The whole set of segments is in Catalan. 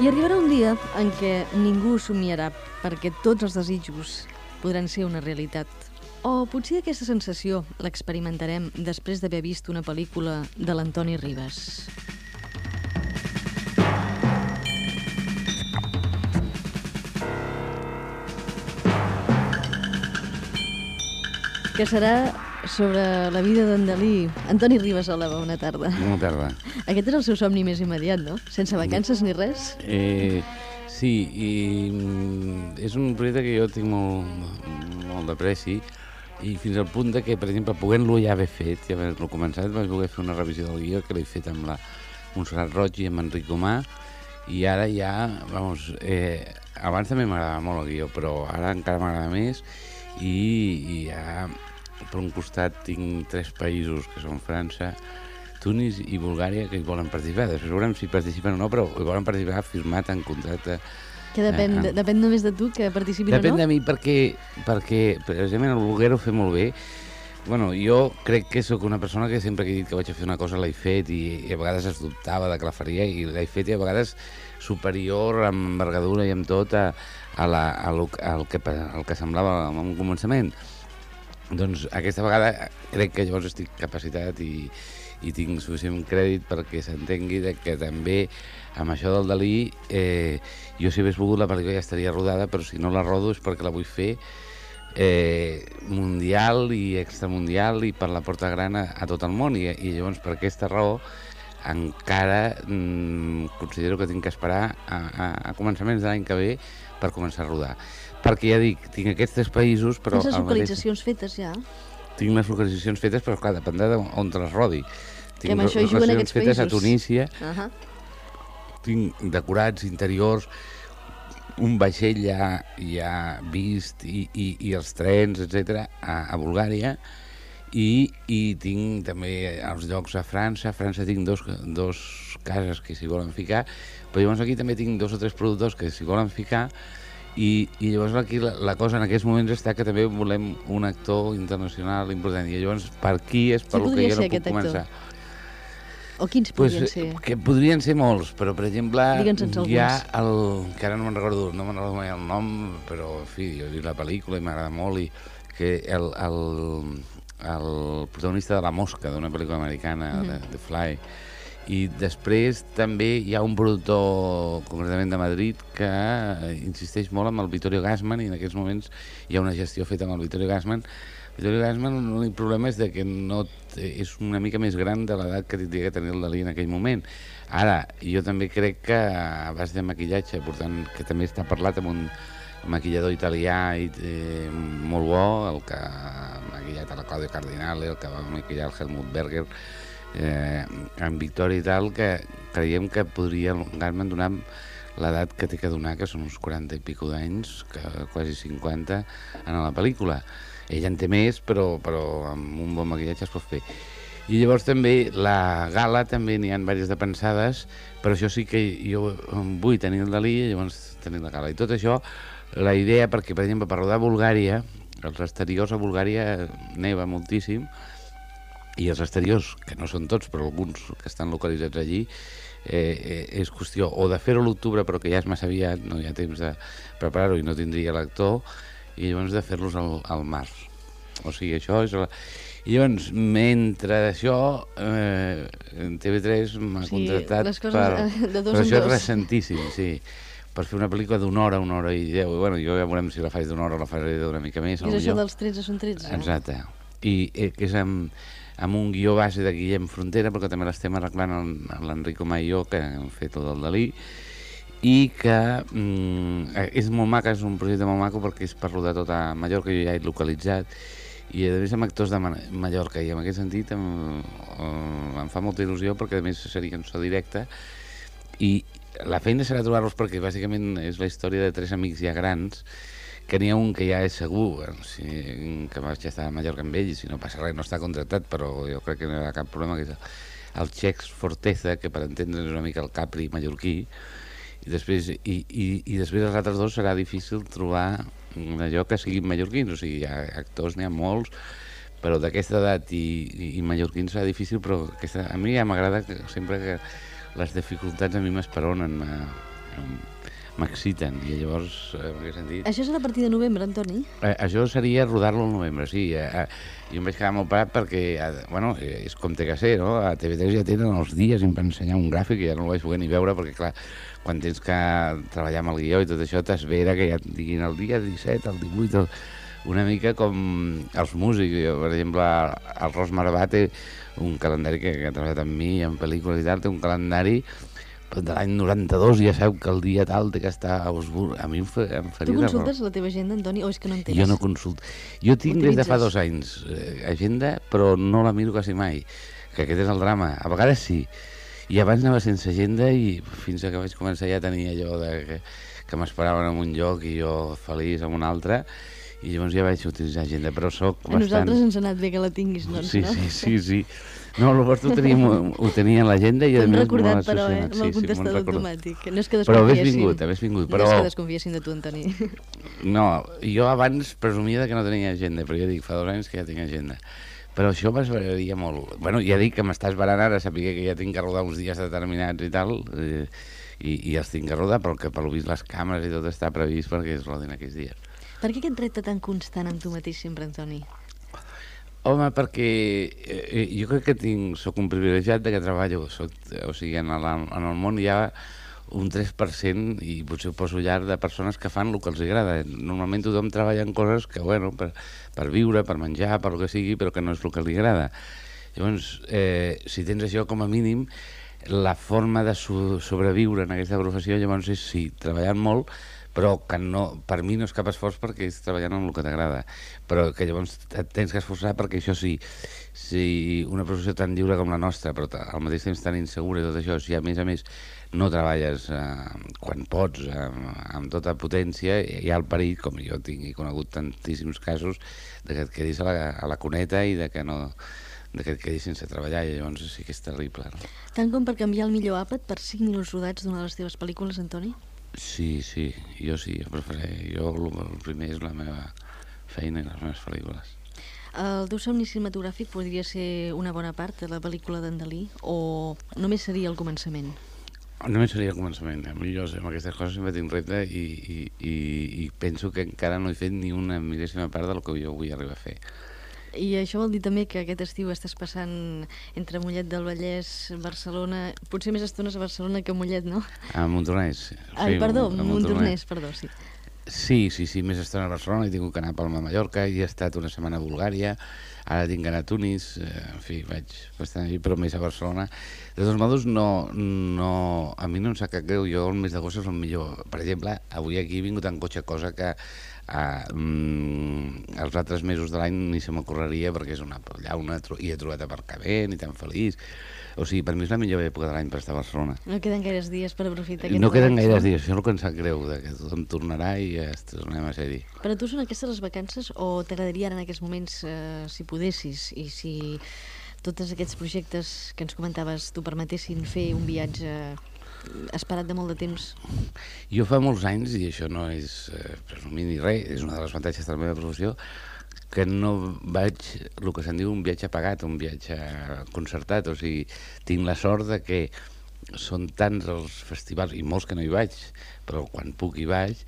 I arribarà un dia en què ningú somiarà perquè tots els desitjos podran ser una realitat. O potser aquesta sensació l'experimentarem després d'haver vist una pel·lícula de l'Antoni Ribas. Que serà sobre la vida d'en Dalí. Antoni Ribas, hola, bona tarda. Bona tarda. Aquest era el seu somni més immediat, no? Sense vacances ni res? Eh, sí, i mm, és un projecte que jo tinc molt, molt de preci i fins al punt de que, per exemple, podent-lo ja haver fet, ja haver-lo començat, vaig voler fer una revisió del guió que l'he fet amb la Montserrat Roig i amb Enric Comà i ara ja, vamos, eh, abans també m'agradava molt el guió, però ara encara m'agrada més i, i ja per un costat tinc tres països que són França, Tunis i Bulgària que hi volen participar. Després veurem si participen o no, però hi volen participar firmat en contracte. Que depèn, Eh, eh. depèn només de tu que participin Depèn o no? de mi perquè, perquè precisament el Bulguero ho fer molt bé. Bueno, jo crec que sóc una persona que sempre que he dit que vaig a fer una cosa l'he fet i, i a vegades es dubtava de que la faria i l'he fet i a vegades superior amb envergadura i amb tot a, a la, a lo, al, que, al que semblava en un començament. Doncs aquesta vegada crec que llavors estic capacitat i, i tinc suficient crèdit perquè s'entengui que també amb això del Dalí eh, jo si hagués volgut la pel·lícula ja estaria rodada però si no la rodo és perquè la vull fer eh, mundial i extramundial i per la porta gran a, a tot el món. I, i llavors per aquesta raó encara mm, considero que tinc que esperar a, a, a començaments de l'any que ve per començar a rodar perquè ja dic, tinc aquests tres països però Tens les al mateix- localitzacions fetes ja? tinc les localitzacions fetes, però clar, dependrà d'on te les rodi. Que amb això juguen localitzacions aquests fetes a països. Tunísia, Uh -huh. tinc decorats interiors, un vaixell ja, ja vist i, i, i els trens, etc a, a Bulgària, i, i tinc també els llocs a França. A França tinc dos, dos cases que s'hi volen ficar, però llavors aquí també tinc dos o tres productors que s'hi volen ficar i, i llavors aquí la, la cosa en aquests moments està que també volem un actor internacional important i llavors per aquí és per Qui que jo no puc actor? començar. O quins Pues, podrien eh, ser? que podrien ser molts, però per exemple hi ha el, que ara no me'n recordo, no me'n recordo mai el nom, però en fi, jo he vist la pel·lícula i m'agrada molt i que el, el, el protagonista de La Mosca, d'una pel·lícula americana, mm -hmm. de, de Fly, i després també hi ha un productor concretament de Madrid que eh, insisteix molt amb el Vittorio Gassman i en aquests moments hi ha una gestió feta amb el Vittorio Gassman. Vittorio Gassman l'únic problema és de que no és una mica més gran de l'edat que tindria que tenir el Dalí en aquell moment. Ara, jo també crec que a base de maquillatge, portant, que també està parlat amb un maquillador italià i, eh, molt bo, el que maquillat a la Claudia Cardinale, el que va maquillar el Helmut Berger, eh, en Victòria i tal, que creiem que podria el Gassman donar l'edat que té que donar, que són uns 40 i pico d'anys, quasi 50, en la pel·lícula. Ell en té més, però, però amb un bon maquillatge es pot fer. I llavors també la gala també n'hi ha diverses de pensades, però això sí que jo vull tenir el Dalí i llavors tenir la gala. I tot això, la idea, perquè per exemple per rodar Bulgària, els exteriors a Bulgària neva moltíssim, i els exteriors, que no són tots, però alguns que estan localitzats allí, eh, eh, és qüestió o de fer-ho a l'octubre, però que ja és massa aviat, no hi ha temps de preparar-ho i no tindria l'actor, i llavors de fer-los al, al març. O sigui, això és... La... I llavors, mentre això, eh, TV3 m'ha Sí, contractat les coses, eh, de dos però en això dos. és recentíssim, sí per fer una pel·lícula d'una hora, una hora i deu. I bueno, jo ja veurem si la faig d'una hora o la faré d'una mica més. I és això dels 13 són 13? Exacte. I eh, que és amb, amb un guió base de Guillem Frontera, perquè també l'estem arreglant el- l'Enrico Mailló, que hem fet tot el Dalí, i que mm, eh, és molt maca, és un projecte molt maco perquè és per rodar tot a Mallorca, jo ja he localitzat, i a més amb actors de Ma- Mallorca, i en aquest sentit em, eh, em fa molta il·lusió perquè a més seria en so directe, i la feina serà trobar-los perquè bàsicament és la història de tres amics ja grans que n'hi ha un que ja és segur o sigui, que vaig estar a Mallorca amb ell i si no passa res no està contractat però jo crec que no hi ha cap problema que és el, el Chex Forteza que per entendre's una mica el Capri mallorquí i després, i, i, i després els altres dos serà difícil trobar allò que siguin mallorquins, o sigui, hi ha actors, n'hi ha molts, però d'aquesta edat i, i, i mallorquins serà difícil, però aquesta, a mi ja m'agrada sempre que les dificultats a mi m'esperonen, m'exciten, i llavors, eh, en aquest sentit... Això serà a partir de novembre, Antoni? Eh, això seria rodar-lo al novembre, sí. Eh, eh, jo em vaig quedar molt parat perquè, eh, bueno, és com té que ser, no? A TV3 ja tenen els dies i em van ensenyar un gràfic i ja no el vaig poder ni veure perquè, clar, quan tens que treballar amb el guió i tot això, t'espera que ja et diguin el dia 17, el 18, el... una mica com els músics. Jo, per exemple, el Ros Marabà té un calendari que, que ha treballat amb mi en pel·lícules i tal, té un calendari de l'any 92 ja sabeu que el dia tal té que estar a Osburg. A mi em, fa, em faria... Tu consultes la teva agenda, Antoni, o és que no en tens? Jo no consulto. Jo tinc des de fa dos anys eh, agenda, però no la miro quasi mai, que aquest és el drama. A vegades sí, i abans anava sense agenda i fins que vaig començar ja tenia allò de que, que m'esperaven en un lloc i jo feliç en un altre, i llavors ja vaig utilitzar agenda, però sóc bastant... A nosaltres ens ha anat bé que la tinguis, doncs, sí, no? Sí, sí, sí. No, el vostre ho, teníem, ho tenia a l'agenda i a més recordat, però, eh, amb el sí, contestador sí, automàtic. No és que però hagués vingut, hagués vingut. Però... No és que desconfiessin de tu, Antoni. No, jo abans presumia que no tenia agenda, però ja dic, fa dos anys que ja tinc agenda. Però això m'esveraria molt. Bueno, ja dic que m'estàs barant ara, saber que ja tinc que rodar uns dies determinats i tal, eh, i, i els tinc que rodar, però que per vist les càmeres i tot està previst perquè es rodin aquells dies. Per què aquest repte tan constant amb tu mateix sempre, Antoni? Home, perquè eh, jo crec que tinc, soc un privilegiat de que treballo, soc, o sigui, en el, en el món hi ha un 3% i potser ho poso llarg de persones que fan el que els agrada. Normalment tothom treballa en coses que, bueno, per, per viure, per menjar, per el que sigui, però que no és el que li agrada. Llavors, eh, si tens això com a mínim, la forma de so sobreviure en aquesta professió llavors és sí, treballant molt, però que no, per mi no és cap esforç perquè és treballant amb el que t'agrada, però que llavors et tens que esforçar perquè això sí, si una professió tan lliure com la nostra, però al mateix temps tan insegura i tot això, si a més a més no treballes eh, quan pots, eh, amb tota potència, hi ha el perill, com jo tinc i conegut tantíssims casos, de que et quedis a la, a la cuneta i de que no de que et quedis sense treballar i llavors sí que és terrible. No? Tant com per canviar el millor àpat per 5 minuts rodats d'una de les teves pel·lícules, Antoni? Sí, sí, jo sí, jo prefereixo. Jo el primer és la meva feina i les meves pel·lícules. El teu somni cinematogràfic podria ser una bona part de la pel·lícula d'en Dalí o només seria el començament? Només seria el començament. A mi jo amb aquestes coses sempre tinc repte i, i, i, i penso que encara no he fet ni una mil·lèsima part del que jo vull arribar a fer. I això vol dir també que aquest estiu estàs passant entre Mollet del Vallès, Barcelona, potser més estones a Barcelona que a Mollet, no? A Montornès. Sí, Ai, perdó, a Montornès, perdó, sí. Sí, sí, sí, més estona a Barcelona, he tingut que anar a Palma Mallorca, i he estat una setmana a Bulgària, ara tinc que anar a Tunis, eh, en fi, vaig bastant allà, però més a Barcelona. De tots modos, no, no, a mi no em sap cap greu, jo el mes d'agost és el millor. Per exemple, avui aquí he vingut en cotxe, cosa que Uh, mm, els altres mesos de l'any ni se m'ocorreria perquè és una llauna i he trobat aparcament i tan feliç o sigui, per mi és la millor època de l'any per estar a Barcelona. No queden gaires dies per aprofitar aquest No queden gaires dies, això és el que ens sap greu, de que tothom tornarà i ja es tornem a ser-hi. Per a tu són aquestes les vacances o t'agradaria en aquests moments, eh, si poguessis, i si tots aquests projectes que ens comentaves t'ho permetessin fer un viatge esperat de molt de temps? Jo fa molts anys, i això no és eh, presumir ni res, és una de les avantatges de la meva professió, que no vaig, el que se'n diu un viatge pagat, un viatge concertat, o sigui, tinc la sort de que són tants els festivals, i molts que no hi vaig, però quan puc hi vaig,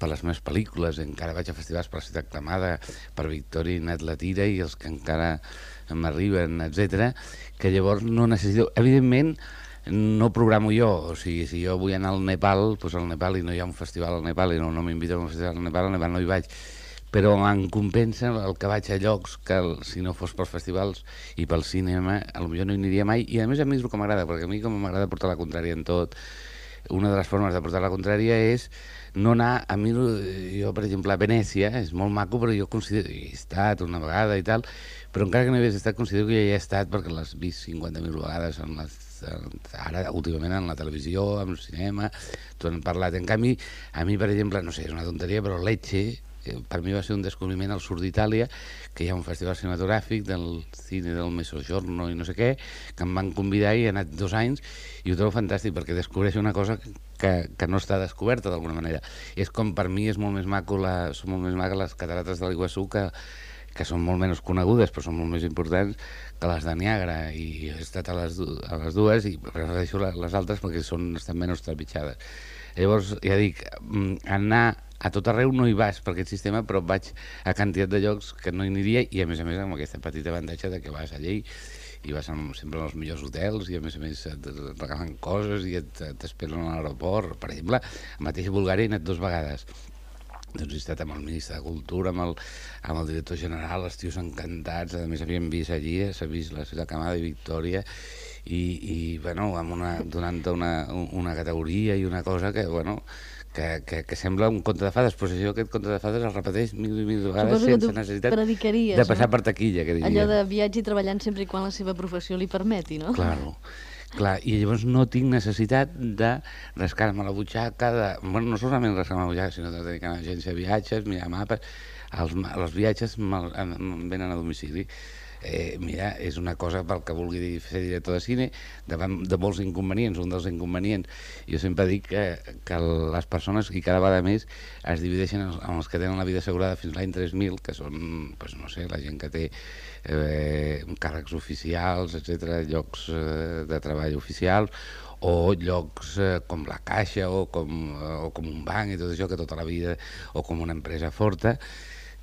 per les meves pel·lícules, encara vaig a festivals per la ciutat clamada, per Victoria i Nat la Tira i els que encara m'arriben, etc que llavors no necessito... Evidentment, no programo jo, o sigui, si jo vull anar al Nepal, doncs al Nepal i no hi ha un festival al Nepal i no, no m'inviten a un festival al Nepal, al Nepal no hi vaig. Però em compensa el que vaig a llocs que el, si no fos pels festivals i pel cinema, potser no hi aniria mai. I a més a més el que m'agrada, perquè a mi com m'agrada portar la contrària en tot, una de les formes de portar la contrària és no anar, a mi, jo per exemple a Venècia, és molt maco, però jo considero, he estat una vegada i tal, però encara que no hi hagués estat, considero que ja hi he estat perquè l'has vist 50.000 vegades en les ara últimament en la televisió, en el cinema, t'ho han parlat. En canvi, a mi, per exemple, no sé, és una tonteria, però Lecce, per mi va ser un descobriment al sud d'Itàlia, que hi ha un festival cinematogràfic del cine del Mezzogiorno i no sé què, que em van convidar i he anat dos anys i ho trobo fantàstic perquè descobreix una cosa que, que no està descoberta d'alguna manera. És com per mi és molt més maco la, són molt més maques les catarates de l'Iguassú que, que són molt menys conegudes però són molt més importants que les de Niagara i he estat a les, a les dues i prefereixo les altres perquè són, estan menys trepitjades Llavors, ja dic, mm, anar a tot arreu no hi vas per aquest sistema, però vaig a quantitat de llocs que no hi aniria i a més a més amb aquesta petita avantatge de que vas allà i, i vas amb, sempre als millors hotels i a més a més et regalen coses i t'esperen a l'aeroport. Per exemple, a mateix Bulgària he anat dues vegades doncs he estat amb el ministre de Cultura, amb el, amb el director general, els tios encantats, a més havíem vist allí, s'ha vist la, la camada de Victòria, i, i bueno, amb una, donant una, una categoria i una cosa que, bueno, que, que, que sembla un conte de fades, però això aquest conte de fades el repeteix mil i mil vegades Suposo sense necessitat de passar no? per taquilla. Que diria. Allò de viatge i treballant sempre i quan la seva professió li permeti, no? Claro. Clar, i llavors no tinc necessitat de rascar-me la butxaca, de, bueno, no solament rascar-me la butxaca, sinó de dedicar a l'agència de viatges, mirar mapes, els, els viatges em venen a domicili eh, mira, és una cosa pel que vulgui dir, ser director de cine, davant de molts inconvenients, un dels inconvenients, jo sempre dic que, que les persones, i cada vegada més, es divideixen en, en els que tenen la vida assegurada fins l'any 3000, que són, pues, no sé, la gent que té eh, càrrecs oficials, etc llocs eh, de treball oficials, o llocs eh, com la Caixa o com, eh, o com un banc i tot això, que tota la vida, o com una empresa forta,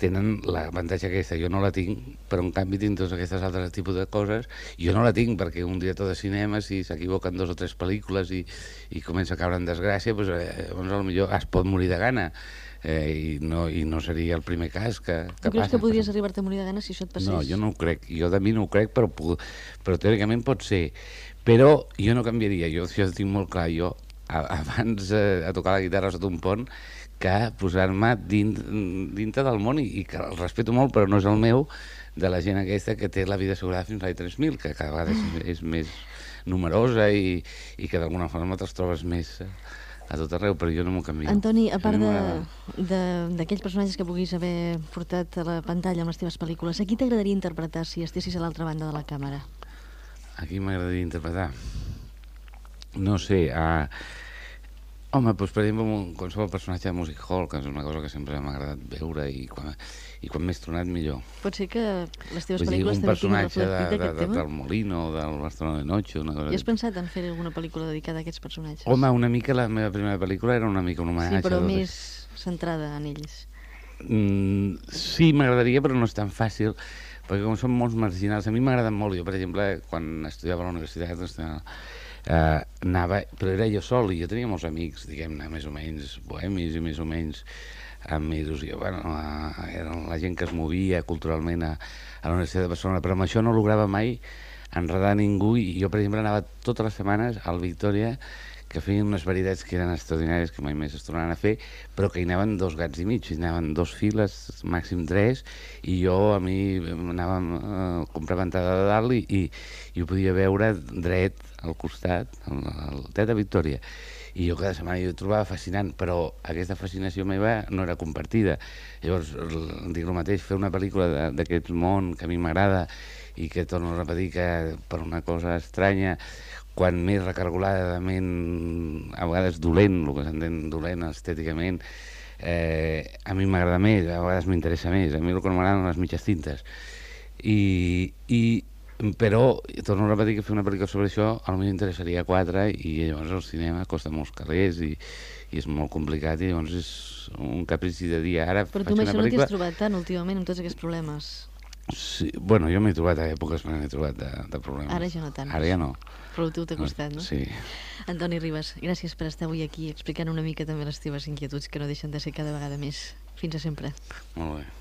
tenen l'avantatge aquesta, jo no la tinc, però en canvi tinc tots aquests altres tipus de coses, jo no la tinc perquè un director de cinema, si s'equivoca en dos o tres pel·lícules i, i comença a caure en desgràcia, doncs, eh, doncs millor es pot morir de gana. Eh, i, no, i no seria el primer cas que, que tu creus passa. que podries arribar-te a morir de gana si això et passés? No, jo no ho crec, jo de mi no ho crec, però, però teòricament pot ser. Però jo no canviaria, jo ho tinc molt clar, jo abans eh, a tocar la guitarra sota un pont que posar-me dintre del món i, i que el respeto molt, però no és el meu, de la gent aquesta que té la vida assegurada fins l'any 3000, que cada vegada és, és més numerosa i, i que d'alguna forma te'ls trobes més a tot arreu, però jo no m'ho canvio. Antoni, a part d'aquells personatges que puguis haver portat a la pantalla amb les teves pel·lícules, a qui t'agradaria interpretar si estessis a l'altra banda de la càmera? A qui m'agradaria interpretar? No sé, a... Uh Home, doncs, per exemple, un, qualsevol personatge de Music Hall, que és una cosa que sempre m'ha agradat veure i quan, i quan m'he tronat millor. Pot ser que les teves Vull pel·lícules reflectit aquest de, de, tema? del Molino, del Barcelona de Noche... Una cosa I has pensat en fer alguna pel·lícula dedicada a aquests personatges? Home, una mica la meva primera pel·lícula era una mica un homenatge. Sí, però de... més centrada en ells. Mm, sí, m'agradaria, però no és tan fàcil, perquè com són molts marginals, a mi m'agraden molt. Jo, per exemple, quan estudiava a la universitat, estudiava eh, anava, però era jo sol i jo tenia molts amics, diguem-ne, més o menys bohemis i més o menys amb il·lusió. Bueno, eh, eren la gent que es movia culturalment a, a la Universitat de Barcelona, però amb això no lograva mai enredar ningú i jo, per exemple, anava totes les setmanes al Victòria que feien unes veritats que eren extraordinàries, que mai més es tornaran a fer, però que hi anaven dos gats i mig, hi anaven dos files, màxim tres, i jo a mi anava a comprar entrada de dalt i, i, i ho podia veure dret al costat, al, al Teatre Victòria. I jo cada setmana ho trobava fascinant, però aquesta fascinació meva no era compartida. Llavors, dic el mateix, fer una pel·lícula d'aquest món que a mi m'agrada i que torno a repetir que per una cosa estranya quan més recargoladament, a vegades dolent, el que s'entén dolent estèticament, eh, a mi m'agrada més, a vegades m'interessa més, a mi el que m'agraden les mitges tintes. I, i, però, torno a repetir que fer una pel·lícula sobre això potser interessaria quatre i llavors el cinema costa molts calés i, i és molt complicat i llavors és un caprici de dia. Ara però tu amb això no t'hi has trobat tant últimament amb tots aquests problemes. Sí, bueno, jo m'he trobat a èpoques me n'he trobat de, de problemes. Ara ja no tant. Ara ja no. Però tu t'ha costat, no? Sí. Antoni Ribas, gràcies per estar avui aquí explicant una mica també les teves inquietuds que no deixen de ser cada vegada més. Fins a sempre. Molt bé.